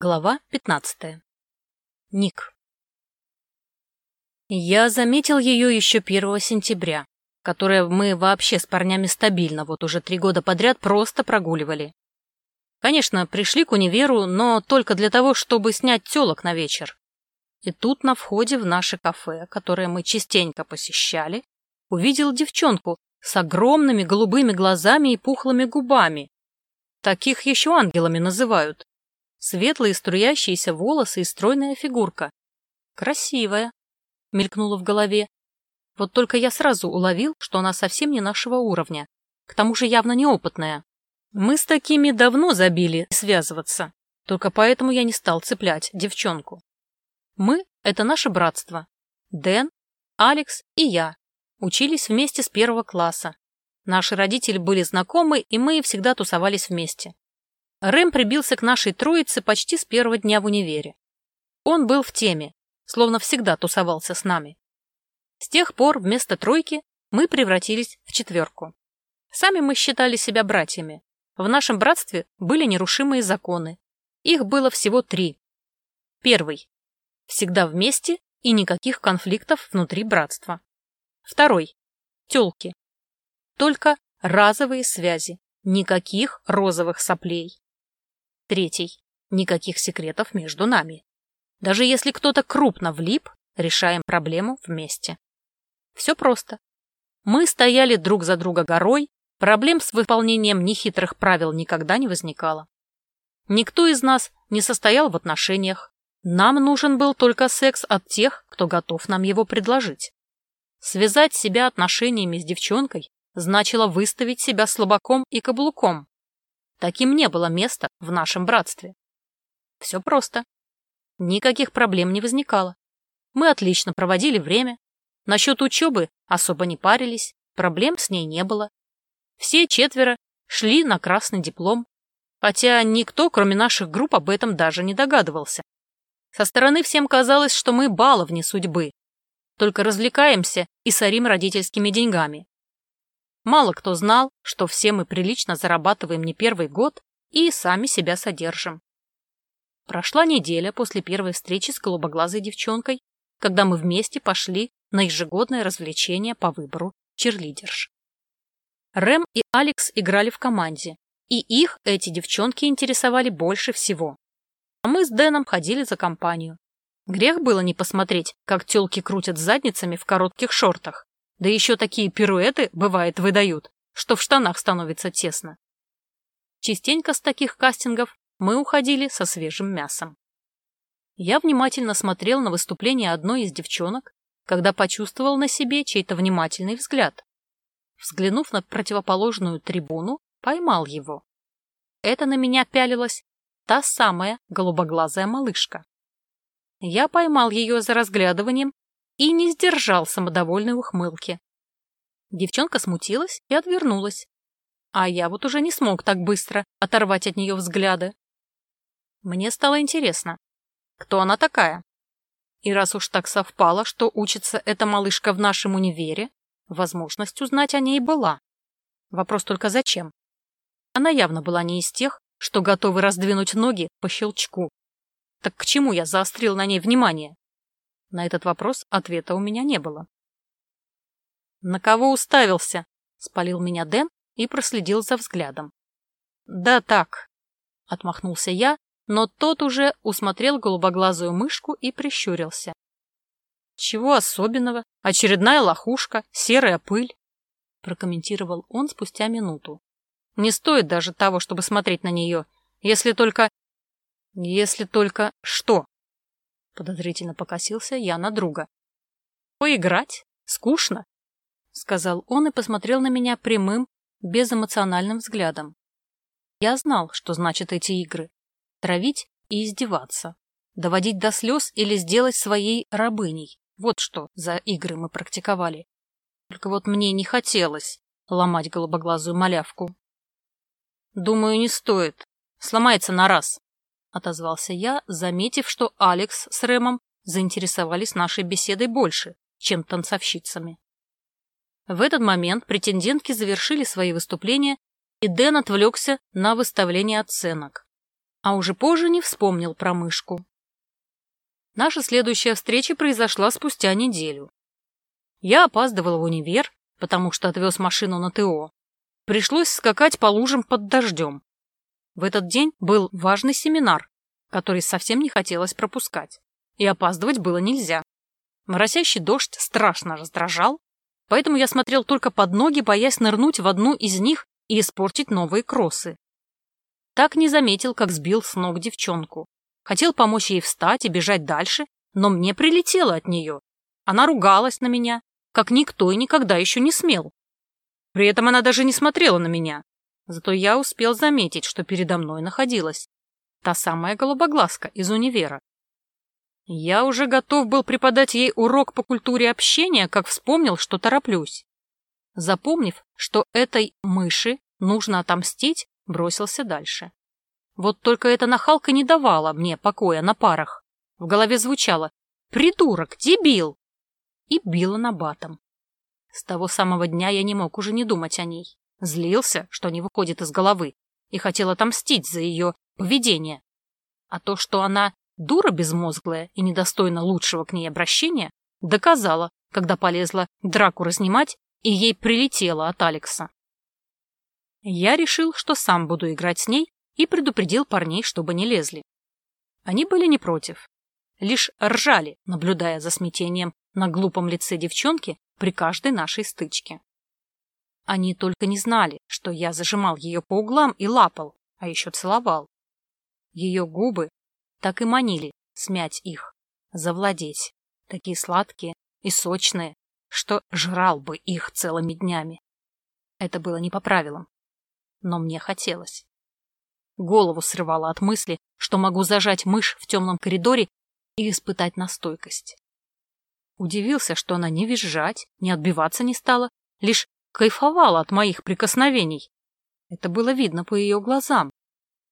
Глава 15. Ник. Я заметил ее еще 1 сентября, которое мы вообще с парнями стабильно вот уже три года подряд просто прогуливали. Конечно, пришли к универу, но только для того, чтобы снять телок на вечер. И тут на входе в наше кафе, которое мы частенько посещали, увидел девчонку с огромными голубыми глазами и пухлыми губами. Таких еще ангелами называют. Светлые струящиеся волосы и стройная фигурка. Красивая, мелькнула в голове. Вот только я сразу уловил, что она совсем не нашего уровня. К тому же явно неопытная. Мы с такими давно забили связываться. Только поэтому я не стал цеплять девчонку. Мы — это наше братство. Дэн, Алекс и я. Учились вместе с первого класса. Наши родители были знакомы, и мы всегда тусовались вместе. Рэм прибился к нашей троице почти с первого дня в универе. Он был в теме, словно всегда тусовался с нами. С тех пор вместо тройки мы превратились в четверку. Сами мы считали себя братьями. В нашем братстве были нерушимые законы. Их было всего три. Первый. Всегда вместе и никаких конфликтов внутри братства. Второй. Тёлки. Только разовые связи. Никаких розовых соплей. Третий. Никаких секретов между нами. Даже если кто-то крупно влип, решаем проблему вместе. Все просто. Мы стояли друг за друга горой, проблем с выполнением нехитрых правил никогда не возникало. Никто из нас не состоял в отношениях. Нам нужен был только секс от тех, кто готов нам его предложить. Связать себя отношениями с девчонкой значило выставить себя слабаком и каблуком. Таким не было места в нашем братстве. Все просто. Никаких проблем не возникало. Мы отлично проводили время. Насчет учебы особо не парились, проблем с ней не было. Все четверо шли на красный диплом, хотя никто, кроме наших групп, об этом даже не догадывался. Со стороны всем казалось, что мы баловни судьбы, только развлекаемся и сорим родительскими деньгами. Мало кто знал, что все мы прилично зарабатываем не первый год и сами себя содержим. Прошла неделя после первой встречи с голубоглазой девчонкой, когда мы вместе пошли на ежегодное развлечение по выбору черлидерш. Рэм и Алекс играли в команде, и их эти девчонки интересовали больше всего. А мы с Дэном ходили за компанию. Грех было не посмотреть, как тёлки крутят задницами в коротких шортах, да еще такие пируэты, бывает, выдают, что в штанах становится тесно. Частенько с таких кастингов мы уходили со свежим мясом. Я внимательно смотрел на выступление одной из девчонок, когда почувствовал на себе чей-то внимательный взгляд. Взглянув на противоположную трибуну, поймал его. Это на меня пялилась та самая голубоглазая малышка. Я поймал ее за разглядыванием и не сдержал самодовольной ухмылки. Девчонка смутилась и отвернулась. А я вот уже не смог так быстро оторвать от нее взгляды. Мне стало интересно, кто она такая? И раз уж так совпало, что учится эта малышка в нашем универе, возможность узнать о ней была. Вопрос только зачем? Она явно была не из тех, что готовы раздвинуть ноги по щелчку. Так к чему я заострил на ней внимание? На этот вопрос ответа у меня не было. «На кого уставился?» — спалил меня Дэн и проследил за взглядом. «Да так», — отмахнулся я, но тот уже усмотрел голубоглазую мышку и прищурился. «Чего особенного? Очередная лохушка, серая пыль», — прокомментировал он спустя минуту. «Не стоит даже того, чтобы смотреть на нее, если только...» «Если только что?» Подозрительно покосился я на друга. «Поиграть? Скучно?» — сказал он и посмотрел на меня прямым, безэмоциональным взглядом. Я знал, что значат эти игры. Травить и издеваться. Доводить до слез или сделать своей рабыней. Вот что за игры мы практиковали. Только вот мне не хотелось ломать голубоглазую малявку. Думаю, не стоит. Сломается на раз. — отозвался я, заметив, что Алекс с Рэмом заинтересовались нашей беседой больше, чем танцовщицами. В этот момент претендентки завершили свои выступления, и Дэн отвлекся на выставление оценок. А уже позже не вспомнил про мышку. Наша следующая встреча произошла спустя неделю. Я опаздывал в универ, потому что отвез машину на ТО. Пришлось скакать по лужам под дождем. В этот день был важный семинар, который совсем не хотелось пропускать, и опаздывать было нельзя. Моросящий дождь страшно раздражал, поэтому я смотрел только под ноги, боясь нырнуть в одну из них и испортить новые кроссы. Так не заметил, как сбил с ног девчонку. Хотел помочь ей встать и бежать дальше, но мне прилетело от нее. Она ругалась на меня, как никто и никогда еще не смел. При этом она даже не смотрела на меня. Зато я успел заметить, что передо мной находилась та самая голубоглазка из универа. Я уже готов был преподать ей урок по культуре общения, как вспомнил, что тороплюсь. Запомнив, что этой мыши нужно отомстить, бросился дальше. Вот только эта нахалка не давала мне покоя на парах. В голове звучало «Придурок! Дебил!» и била на батом. С того самого дня я не мог уже не думать о ней. Злился, что не выходит из головы, и хотел отомстить за ее поведение. А то, что она дура безмозглая и недостойна лучшего к ней обращения, доказала, когда полезла драку разнимать, и ей прилетело от Алекса. Я решил, что сам буду играть с ней, и предупредил парней, чтобы не лезли. Они были не против, лишь ржали, наблюдая за смятением на глупом лице девчонки при каждой нашей стычке. Они только не знали, что я зажимал ее по углам и лапал, а еще целовал. Ее губы так и манили смять их, завладеть, такие сладкие и сочные, что жрал бы их целыми днями. Это было не по правилам, но мне хотелось. Голову срывало от мысли, что могу зажать мышь в темном коридоре и испытать настойкость. Удивился, что она не визжать, не отбиваться не стала, лишь кайфовала от моих прикосновений. Это было видно по ее глазам.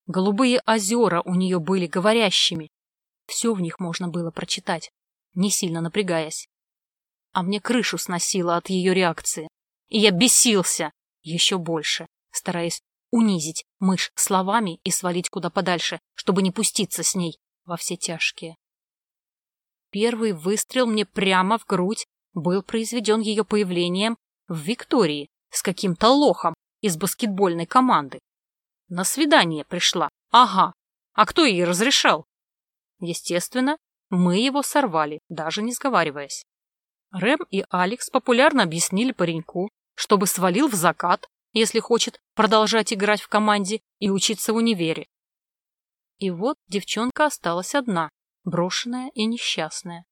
Голубые озера у нее были говорящими. Все в них можно было прочитать, не сильно напрягаясь. А мне крышу сносило от ее реакции. И я бесился еще больше, стараясь унизить мышь словами и свалить куда подальше, чтобы не пуститься с ней во все тяжкие. Первый выстрел мне прямо в грудь был произведен ее появлением в Виктории с каким-то лохом из баскетбольной команды. На свидание пришла. Ага. А кто ей разрешал? Естественно, мы его сорвали, даже не сговариваясь. Рэм и Алекс популярно объяснили пареньку, чтобы свалил в закат, если хочет продолжать играть в команде и учиться в универе. И вот девчонка осталась одна, брошенная и несчастная.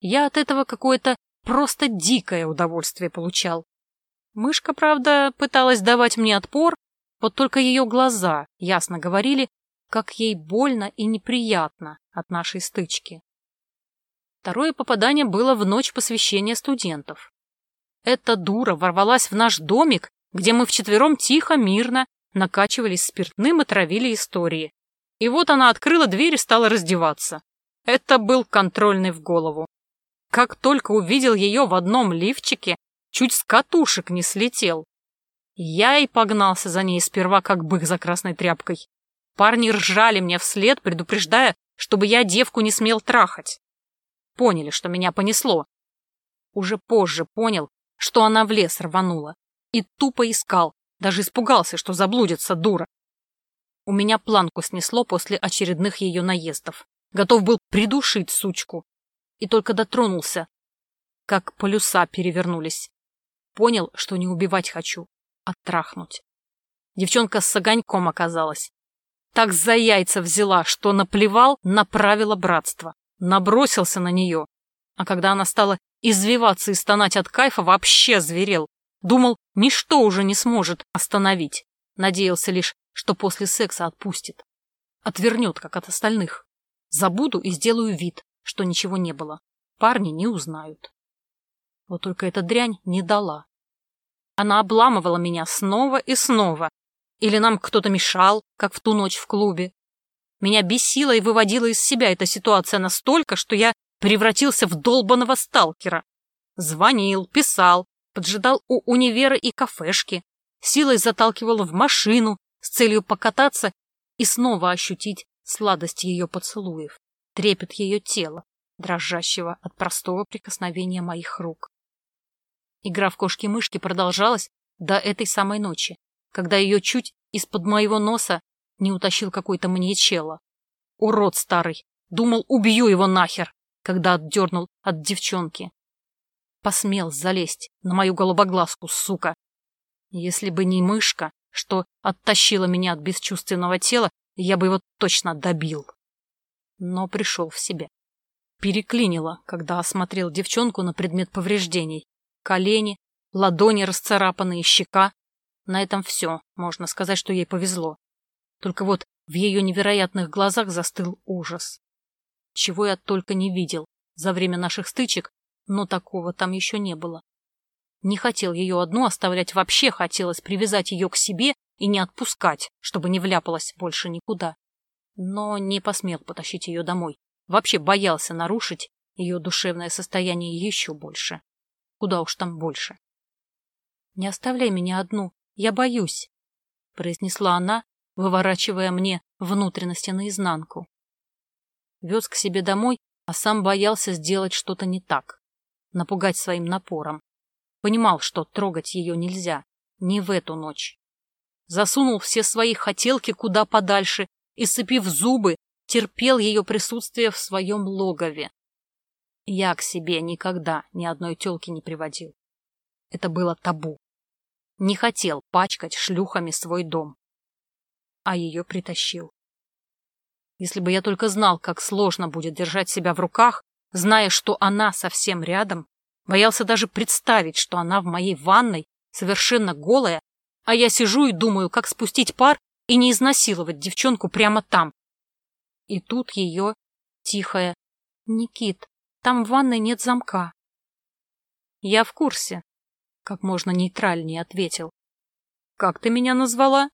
Я от этого какое-то просто дикое удовольствие получал. Мышка, правда, пыталась давать мне отпор, вот только ее глаза ясно говорили, как ей больно и неприятно от нашей стычки. Второе попадание было в ночь посвящения студентов. Эта дура ворвалась в наш домик, где мы вчетвером тихо, мирно накачивались спиртным и травили истории. И вот она открыла дверь и стала раздеваться. Это был контрольный в голову. Как только увидел ее в одном лифчике, чуть с катушек не слетел. Я и погнался за ней сперва, как бык за красной тряпкой. Парни ржали мне вслед, предупреждая, чтобы я девку не смел трахать. Поняли, что меня понесло. Уже позже понял, что она в лес рванула. И тупо искал, даже испугался, что заблудится дура. У меня планку снесло после очередных ее наездов готов был придушить сучку. И только дотронулся, как полюса перевернулись. Понял, что не убивать хочу, а трахнуть. Девчонка с огоньком оказалась. Так за яйца взяла, что наплевал на правила братства. Набросился на нее. А когда она стала извиваться и стонать от кайфа, вообще зверел. Думал, ничто уже не сможет остановить. Надеялся лишь, что после секса отпустит. Отвернет, как от остальных. Забуду и сделаю вид, что ничего не было. Парни не узнают. Вот только эта дрянь не дала. Она обламывала меня снова и снова. Или нам кто-то мешал, как в ту ночь в клубе. Меня бесила и выводила из себя эта ситуация настолько, что я превратился в долбанного сталкера. Звонил, писал, поджидал у универа и кафешки, силой заталкивал в машину с целью покататься и снова ощутить сладость ее поцелуев, трепет ее тела, дрожащего от простого прикосновения моих рук. Игра в кошки-мышки продолжалась до этой самой ночи, когда ее чуть из-под моего носа не утащил какой-то маньячелло. Урод старый! Думал, убью его нахер, когда отдернул от девчонки. Посмел залезть на мою голубоглазку, сука. Если бы не мышка, что оттащила меня от бесчувственного тела, я бы его точно добил. Но пришел в себя. Переклинило, когда осмотрел девчонку на предмет повреждений. Колени, ладони расцарапанные, щека. На этом все. Можно сказать, что ей повезло. Только вот в ее невероятных глазах застыл ужас. Чего я только не видел за время наших стычек, но такого там еще не было. Не хотел ее одну оставлять вообще, хотелось привязать ее к себе и не отпускать, чтобы не вляпалась больше никуда. Но не посмел потащить ее домой. Вообще боялся нарушить ее душевное состояние еще больше. Куда уж там больше. «Не оставляй меня одну, я боюсь», — произнесла она, выворачивая мне внутренности наизнанку. Вез к себе домой, а сам боялся сделать что-то не так, напугать своим напором. Понимал, что трогать ее нельзя, не в эту ночь. Засунул все свои хотелки куда подальше и, сцепив зубы, терпел ее присутствие в своем логове. Я к себе никогда ни одной телки не приводил. Это было табу. Не хотел пачкать шлюхами свой дом. А ее притащил. Если бы я только знал, как сложно будет держать себя в руках, зная, что она совсем рядом, боялся даже представить, что она в моей ванной, совершенно голая, а я сижу и думаю, как спустить пар и не изнасиловать девчонку прямо там, и тут ее тихая «Никит, там в ванной нет замка». «Я в курсе», — как можно нейтральнее ответил. «Как ты меня назвала?»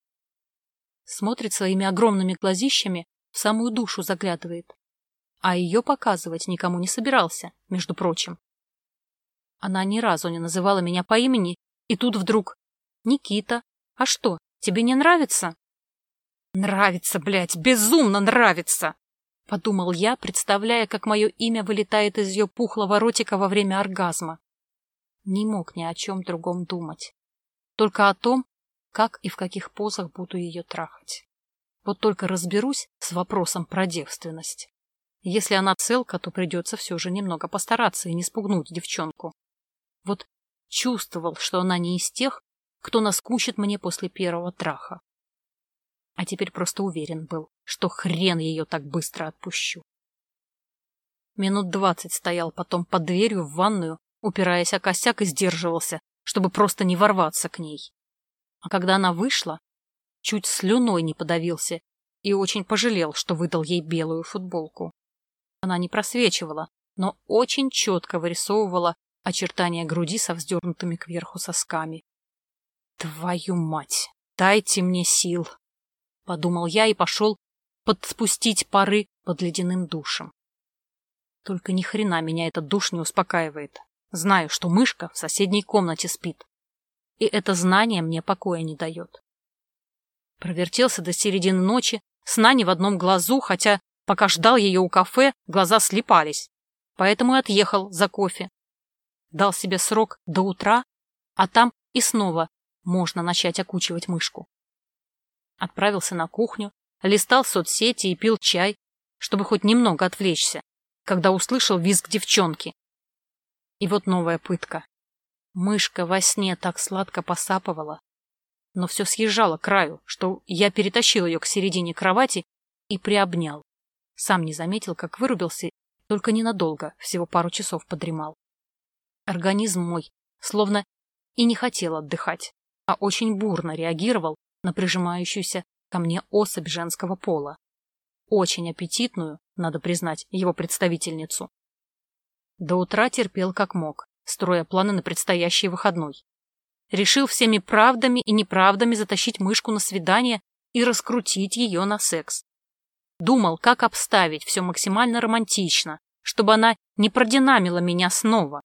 Смотрит своими огромными глазищами, в самую душу заглядывает. А ее показывать никому не собирался, между прочим. Она ни разу не называла меня по имени, и тут вдруг «Никита, а что, тебе не нравится?» «Нравится, блядь, безумно нравится!» — подумал я, представляя, как мое имя вылетает из ее пухлого ротика во время оргазма. Не мог ни о чем другом думать. Только о том, как и в каких позах буду ее трахать. Вот только разберусь с вопросом про девственность. Если она целка, то придется все же немного постараться и не спугнуть девчонку. Вот чувствовал, что она не из тех, кто наскучит мне после первого траха а теперь просто уверен был, что хрен ее так быстро отпущу. Минут двадцать стоял потом под дверью в ванную, упираясь о косяк и сдерживался, чтобы просто не ворваться к ней. А когда она вышла, чуть слюной не подавился и очень пожалел, что выдал ей белую футболку. Она не просвечивала, но очень четко вырисовывала очертания груди со вздернутыми кверху сосками. «Твою мать! Дайте мне сил!» — подумал я и пошел подспустить пары под ледяным душем. Только ни хрена меня этот душ не успокаивает. Знаю, что мышка в соседней комнате спит. И это знание мне покоя не дает. Провертелся до середины ночи, сна не в одном глазу, хотя, пока ждал ее у кафе, глаза слепались. Поэтому и отъехал за кофе. Дал себе срок до утра, а там и снова можно начать окучивать мышку отправился на кухню, листал соцсети и пил чай, чтобы хоть немного отвлечься, когда услышал визг девчонки. И вот новая пытка. Мышка во сне так сладко посапывала, но все съезжало к краю, что я перетащил ее к середине кровати и приобнял. Сам не заметил, как вырубился, только ненадолго, всего пару часов подремал. Организм мой словно и не хотел отдыхать, а очень бурно реагировал на прижимающуюся ко мне особь женского пола. Очень аппетитную, надо признать, его представительницу. До утра терпел как мог, строя планы на предстоящий выходной. Решил всеми правдами и неправдами затащить мышку на свидание и раскрутить ее на секс. Думал, как обставить все максимально романтично, чтобы она не продинамила меня снова.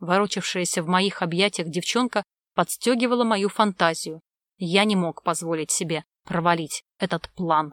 Ворочавшаяся в моих объятиях девчонка подстегивала мою фантазию, я не мог позволить себе провалить этот план.